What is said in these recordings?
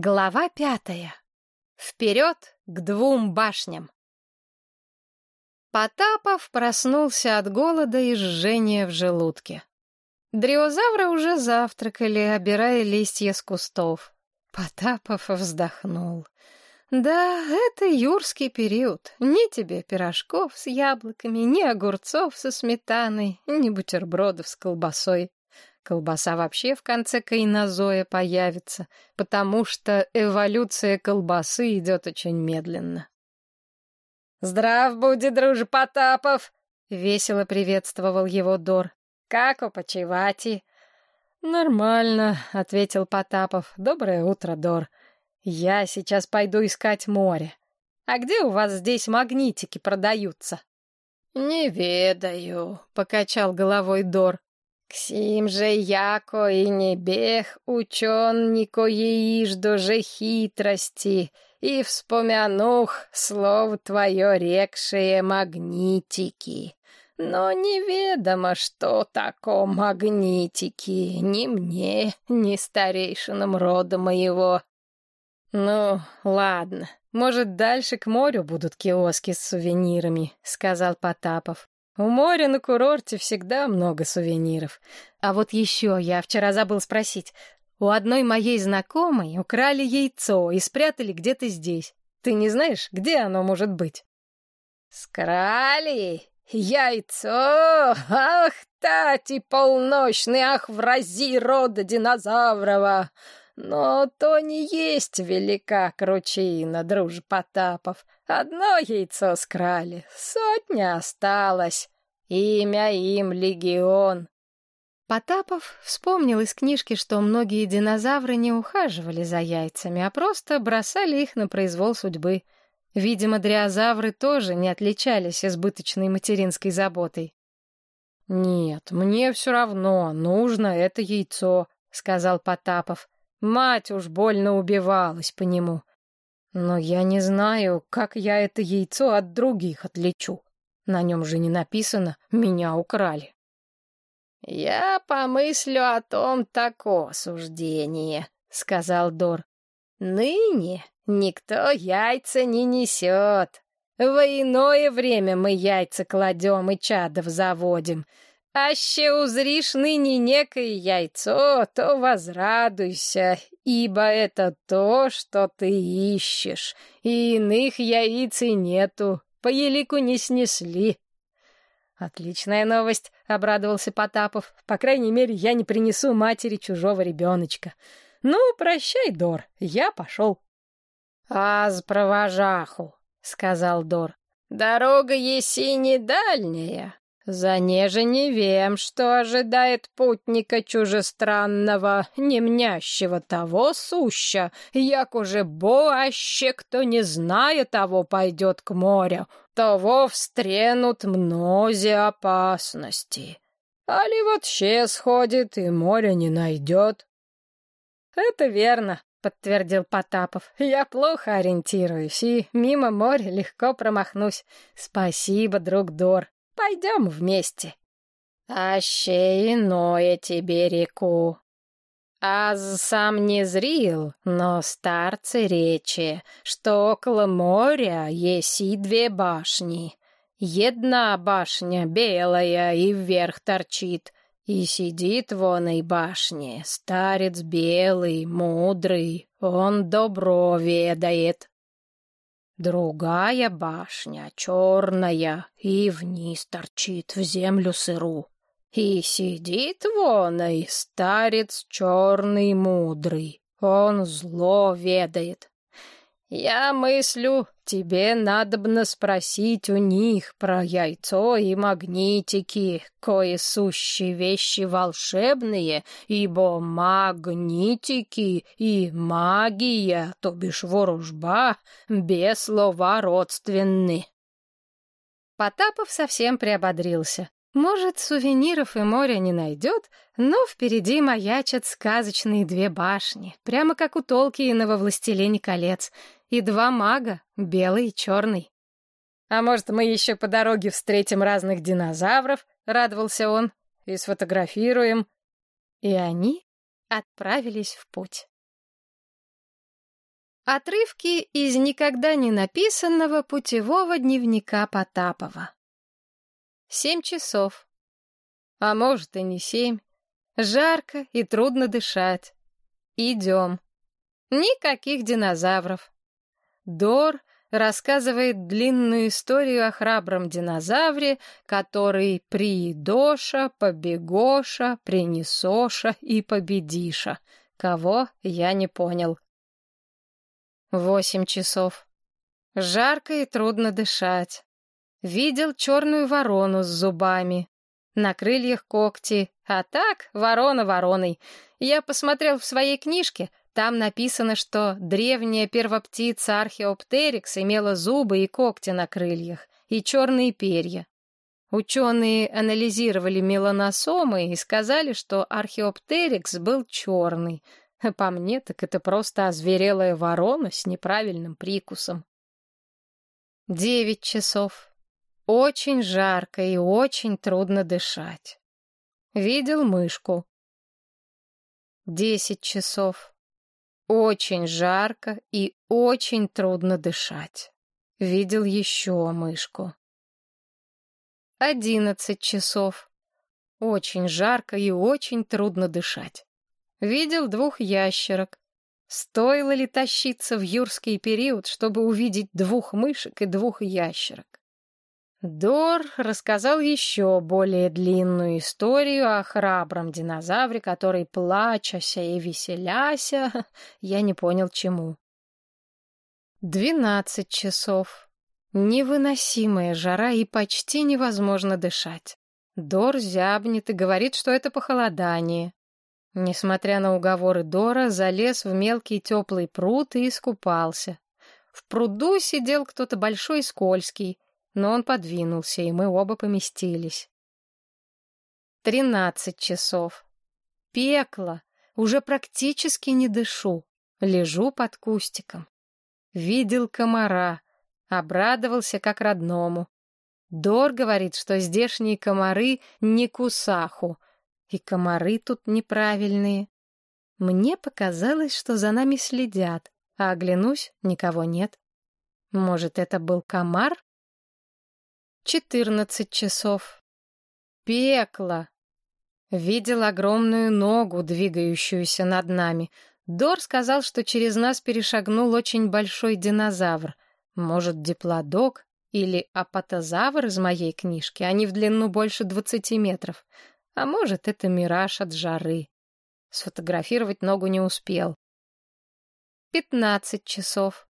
Глава пятая. Вперед к двум башням. Потапов проснулся от голода и жжения в желудке. Дриозавры уже завтракали, обирая листья с кустов. Потапов вздохнул. Да, это юрский период. Ни тебе пирожков с яблоками, ни огурцов со сметаной, ни бутербродов с колбасой. Колбаса вообще в конце кайнозоя появится, потому что эволюция колбасы идет очень медленно. «Здрав буди, друже Потапов!» — весело приветствовал его Дор. «Как опочевати?» «Нормально», — ответил Потапов. «Доброе утро, Дор. Я сейчас пойду искать море. А где у вас здесь магнитики продаются?» «Не ведаю», — покачал головой Дор. Ксім же яко и не бег учен никоеиш же хитрости, и вспомянух слово твое рекшее магнитики. Но неведомо, что тако магнитики, ни мне, ни старейшинам рода моего. Ну, ладно, может, дальше к морю будут киоски с сувенирами, сказал Потапов. У моря на курорте всегда много сувениров. А вот еще я вчера забыл спросить. У одной моей знакомой украли яйцо и спрятали где-то здесь. Ты не знаешь, где оно может быть? Скрали? Яйцо? Ах, тати полночный, ах, врази рода динозаврова! Но то не есть велика кручина, друж Потапов. Одно яйцо скрали, сотня осталось. Имя им Легион. Потапов вспомнил из книжки, что многие динозавры не ухаживали за яйцами, а просто бросали их на произвол судьбы. Видимо, дриозавры тоже не отличались избыточной материнской заботой. «Нет, мне все равно, нужно это яйцо», — сказал Потапов. «Мать уж больно убивалась по нему. Но я не знаю, как я это яйцо от других отличу. На нем же не написано «меня украли». «Я помыслю о том тако суждение», — сказал Дор. «Ныне никто яйца не несет. В иное время мы яйца кладем и чадов заводим. Аще узришь ныне некое яйцо, то возрадуйся, ибо это то, что ты ищешь, и иных яиц и нету, по елику не снесли. Отличная новость, обрадовался Потапов. По крайней мере, я не принесу матери чужого ребеночка. Ну, прощай, Дор, я пошел. Аз провожаху, сказал Дор. Дорога еси не дальняя, за неже не вем, что ожидает путника чужестранного, не мнящего того суща, як уже боаще, кто не зная того пойдет к морю, того встренут мнози опасности. Али вообще сходит и моря не найдет. Это верно, — подтвердил Потапов. «Я плохо ориентируюсь, и мимо моря легко промахнусь. Спасибо, друг Дор. Пойдем вместе. Аще иное тебе реку. Аз сам не зрил, но старцы речи, что около моря есть и две башни. Една башня белая и вверх торчит, и сидит в оной башне старец белый, мудрый, он добро ведает. Другая башня черная и вниз торчит в землю сыру. И сидит вон и старец черный мудрый, он зло ведает. Я мыслю, тебе надобно спросить у них про яйцо и магнитики, кое сущие вещи волшебные, ибо магнитики и магия, то бишь ворожба, без слова родственны. Потапов совсем приободрился. Может, сувениров и моря не найдет, но впереди маячат сказочные две башни, прямо как у Толкиена во «Властелине колец», и два мага, белый и черный. «А может, мы еще по дороге встретим разных динозавров?» — радовался он. «И сфотографируем». И они отправились в путь. Отрывки из никогда не написанного путевого дневника Потапова. Семь часов. А может и не семь. Жарко и трудно дышать. Идем. Никаких динозавров. Дор рассказывает длинную историю о храбром динозавре, который приидоша, побегоша, принесоша и победиша. Кого, я не понял. Восемь часов. Жарко и трудно дышать. Видел черную ворону с зубами. На крыльях когти, а так ворона вороной. Я посмотрел в своей книжке, там написано, что древняя первоптица Археоптерикс имела зубы и когти на крыльях, и черные перья. Ученые анализировали меланосомы и сказали, что Археоптерикс был черный — по мне, так это просто озверелая ворона с неправильным прикусом. Девять часов. Очень жарко и очень трудно дышать. Видел мышку. Десять часов. Очень жарко и очень трудно дышать. Видел еще мышку. Одиннадцать часов. Очень жарко и очень трудно дышать. Видел двух ящерок. Стоило ли тащиться в юрский период, чтобы увидеть двух мышек и двух ящерок? Дор рассказал еще более длинную историю о храбром динозавре, который, плачася и веселяся, я не понял чему. Двенадцать часов. Невыносимая жара и почти невозможно дышать. Дор зябнет и говорит, что это похолодание. Несмотря на уговоры Дора, залез в мелкий теплый пруд и искупался. В пруду сидел кто-то большой и скользкий, но он подвинулся, и мы оба поместились. Тринадцать часов. Пекло. Уже практически не дышу. Лежу под кустиком. Видел комара. Обрадовался как родному. Дор говорит, что здешние комары не кусаху, и комары тут неправильные. Мне показалось, что за нами следят, а оглянусь, никого нет. Может, это был комар? Четырнадцать часов. Пекло. Видел огромную ногу, двигающуюся над нами. Дор сказал, что через нас перешагнул очень большой динозавр. Может, диплодок или апатозавр из моей книжки. Они в длину больше двадцати метров. А может, это мираж от жары. Сфотографировать ногу не успел. Пятнадцать часов.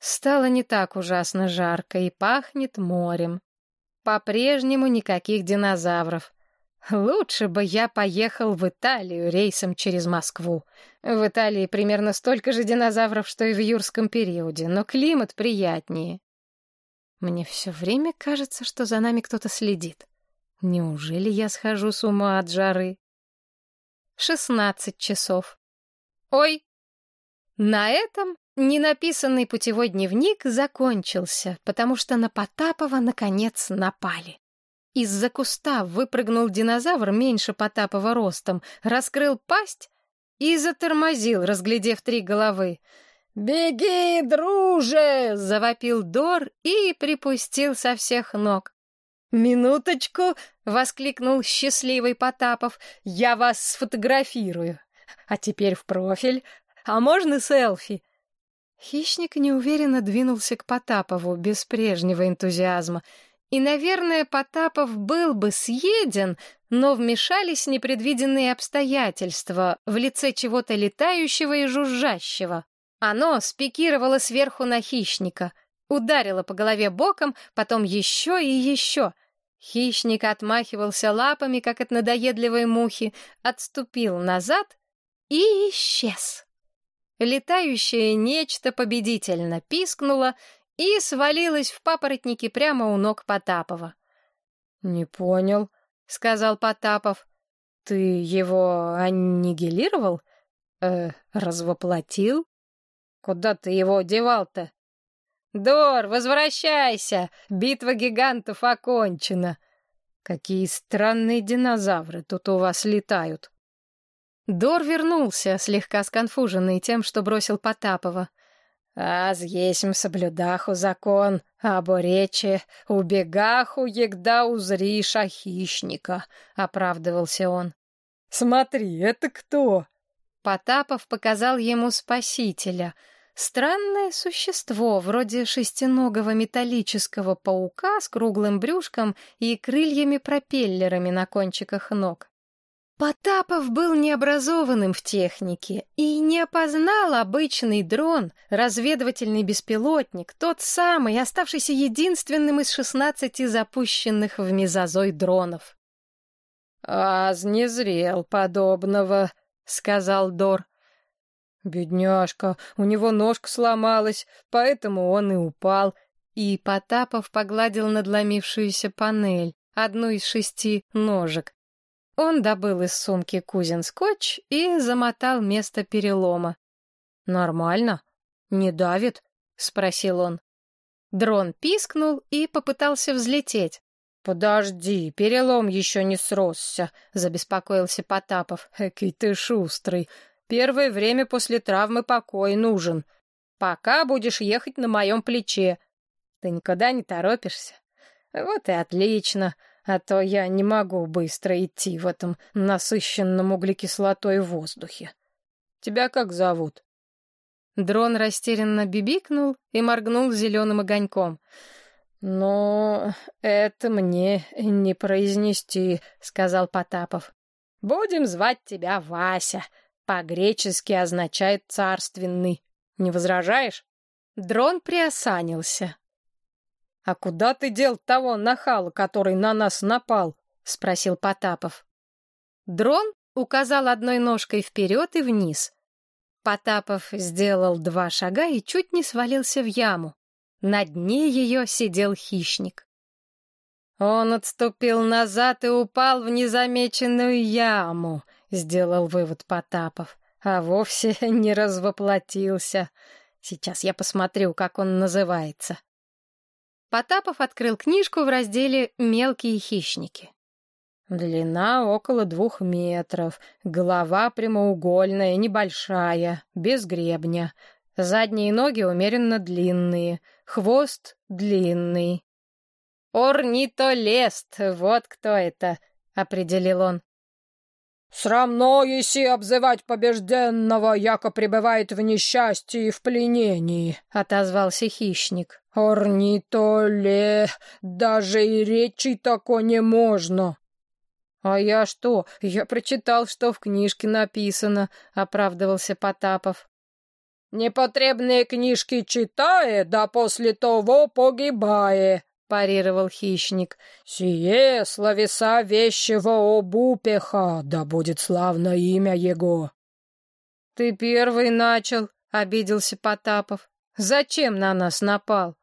Стало не так ужасно жарко и пахнет морем. По-прежнему никаких динозавров. Лучше бы я поехал в Италию рейсом через Москву. В Италии примерно столько же динозавров, что и в юрском периоде, но климат приятнее. Мне все время кажется, что за нами кто-то следит. Неужели я схожу с ума от жары? Шестнадцать часов. Ой! На этом ненаписанный путевой дневник закончился, потому что на Потапова, наконец, напали. Из-за куста выпрыгнул динозавр меньше Потапова ростом, раскрыл пасть и затормозил, разглядев три головы. «Беги, друже!» — завопил Дор и припустил со всех ног. «Минуточку!» — воскликнул счастливый Потапов. «Я вас сфотографирую. А теперь в профиль. А можно селфи?» Хищник неуверенно двинулся к Потапову, без прежнего энтузиазма. И, наверное, Потапов был бы съеден, но вмешались непредвиденные обстоятельства в лице чего-то летающего и жужжащего. Оно спикировало сверху на хищника, ударило по голове боком, потом еще и еще. Хищник отмахивался лапами, как от надоедливой мухи, отступил назад и исчез. Летающее нечто победительно пискнуло и свалилось в папоротники прямо у ног Потапова. — Не понял, — сказал Потапов. — Ты его аннигилировал? Э, развоплотил? Куда ты его девал-то? «Дор, возвращайся! Битва гигантов окончена!» «Какие странные динозавры тут у вас летают!» Дор вернулся, слегка сконфуженный тем, что бросил Потапова. Аз есмь соблюдаху закон, або речи, убегаху, егда узриша хищника, — оправдывался он. «Смотри, это кто?» Потапов показал ему спасителя. Странное существо, вроде шестиногого металлического паука с круглым брюшком и крыльями-пропеллерами на кончиках ног. Потапов был необразованным в технике и не опознал обычный дрон, разведывательный беспилотник, тот самый, оставшийся единственным из шестнадцати запущенных в мезозой дронов. «Аз не зрел подобного», — сказал Дор. «Бедняжка, у него ножка сломалась, поэтому он и упал». И Потапов погладил надломившуюся панель, одну из шести ножек. Он добыл из сумки кузин скотч и замотал место перелома. «Нормально? Не давит?» — спросил он. Дрон пискнул и попытался взлететь. «Подожди, перелом еще не сросся», — забеспокоился Потапов. «Экий ты шустрый. Первое время после травмы покой нужен. Пока будешь ехать на моем плече. Ты никуда не торопишься? Вот и отлично а то я не могу быстро идти в этом насыщенном углекислотой воздухе. Тебя как зовут?» Дрон растерянно бибикнул и моргнул зеленым огоньком. «Но это мне не произнести», — сказал Потапов. «Будем звать тебя Вася. По-гречески означает «царственный». Не возражаешь?» Дрон приосанился. «А куда ты дел того нахала, который на нас напал?» — спросил Потапов. Дрон указал одной ножкой вперед и вниз. Потапов сделал два шага и чуть не свалился в яму. На дне ее сидел хищник. «Он отступил назад и упал в незамеченную яму», — сделал вывод Потапов, «а вовсе не развоплотился. Сейчас я посмотрю, как он называется». Потапов открыл книжку в разделе «Мелкие хищники». Длина около двух метров, голова прямоугольная, небольшая, без гребня. Задние ноги умеренно длинные, хвост длинный. «Орнитолест, вот кто это», — определил он. «Срамно еси обзывать побежденного, яко пребывает в несчастье и в пленении», — отозвался хищник. «Орнитоле, даже и речи тако не можно». «А я что? Я прочитал, что в книжке написано», — оправдывался Потапов. «Непотребные книжки читая, да после того погибая», парировал хищник. «Сие словеса вещего обупеха, да будет славно имя его!» «Ты первый начал», — обиделся Потапов. «Зачем на нас напал?»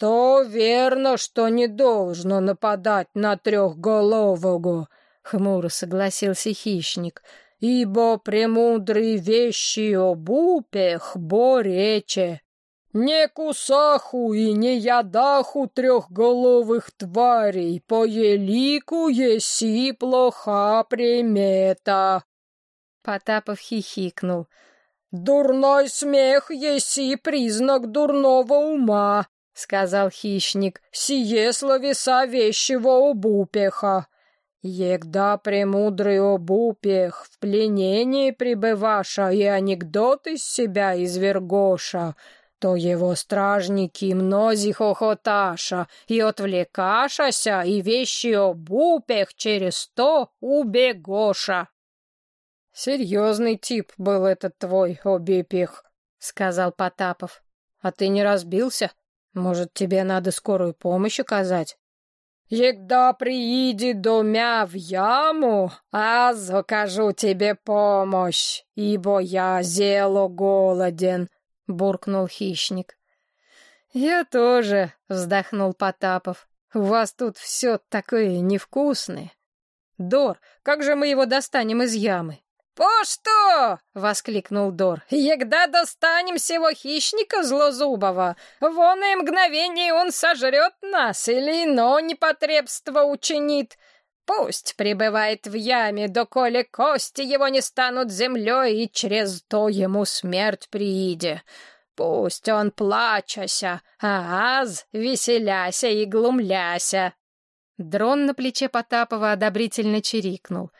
«То верно, что не должно нападать на трехголового», — хмуро согласился хищник. «Ибо премудрый вещи обупех борече». Не кусаху и не ядаху трехголовых тварей, по елику еси плоха примета. Потапов хихикнул. «Дурной смех еси признак дурного ума», — сказал хищник, — «сие словеса вещего обупеха». Егда премудрый обупех в пленении пребываша и анекдот из себя извергоша, то его стражники мнози хохоташа, и отвлекашася, и вещи обупех через то убегоша. — Серьезный тип был этот твой обипех, — сказал Потапов. — А ты не разбился? Может, тебе надо скорую помощь оказать? «Егда приидет до мя в яму, а закажу тебе помощь, ибо я зело голоден», буркнул хищник. Я тоже, вздохнул Потапов. У вас тут все такое невкусное. Дор, как же мы его достанем из ямы? «По что?» — воскликнул Дор. «Егда достанем сего хищника злозубого, вон и мгновение он сожрет нас или ино непотребство учинит. Пусть пребывает в яме, доколе кости его не станут землей, и через то ему смерть прииде. Пусть он плачася, а аз веселяся и глумляся. Дрон на плече Потапова одобрительно чирикнул.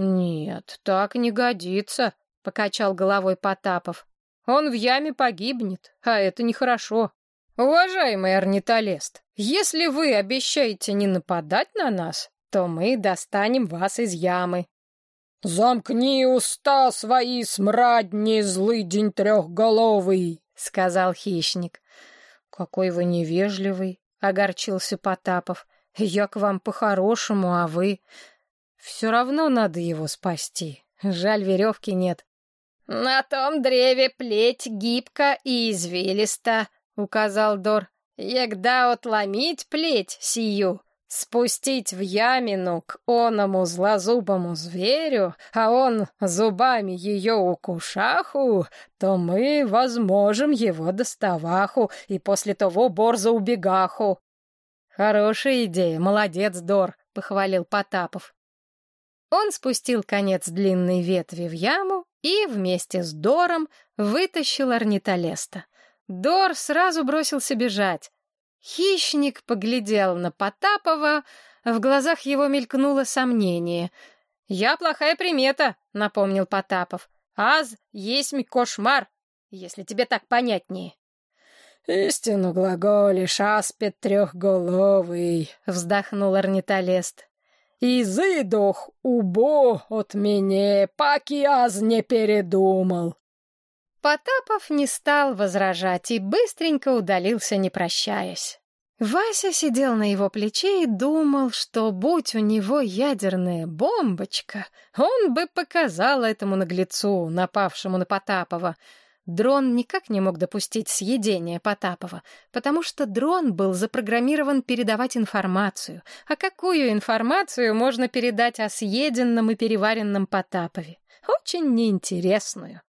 «Нет, так не годится», — покачал головой Потапов. «Он в яме погибнет, а это нехорошо. Уважаемый орнитолест, если вы обещаете не нападать на нас, то мы достанем вас из ямы». «Замкни уста свои, смрадни, злый день трехголовый!» — сказал хищник. «Какой вы невежливый!» — огорчился Потапов. «Я к вам по-хорошему, а вы...» «Все равно надо его спасти. Жаль, веревки нет». «На том древе плеть гибко и извилиста», — указал Дор. «Егда отломить плеть сию, спустить в ямину к оному злозубому зверю, а он зубами ее укушаху, то мы возможем его доставаху и после того борза убегаху. Хорошая идея, молодец, Дор, похвалил Потапов. Он спустил конец длинной ветви в яму и вместе с Дором вытащил орнитолеста. Дор сразу бросился бежать. Хищник поглядел на Потапова, в глазах его мелькнуло сомнение. «Я плохая примета», — напомнил Потапов. «Аз есть кошмар, если тебе так понятнее». «Истину глаголишь, аспид трехголовый», — вздохнул орнитолест. «Изыдох убо от меня, паки аз не передумал». Потапов не стал возражать и быстренько удалился, не прощаясь. Вася сидел на его плече и думал, что, будь у него ядерная бомбочка, он бы показал этому наглецу, напавшему на Потапова. Дрон никак не мог допустить съедения Потапова, потому что дрон был запрограммирован передавать информацию. А какую информацию можно передать о съеденном и переваренном Потапове? Очень неинтересную.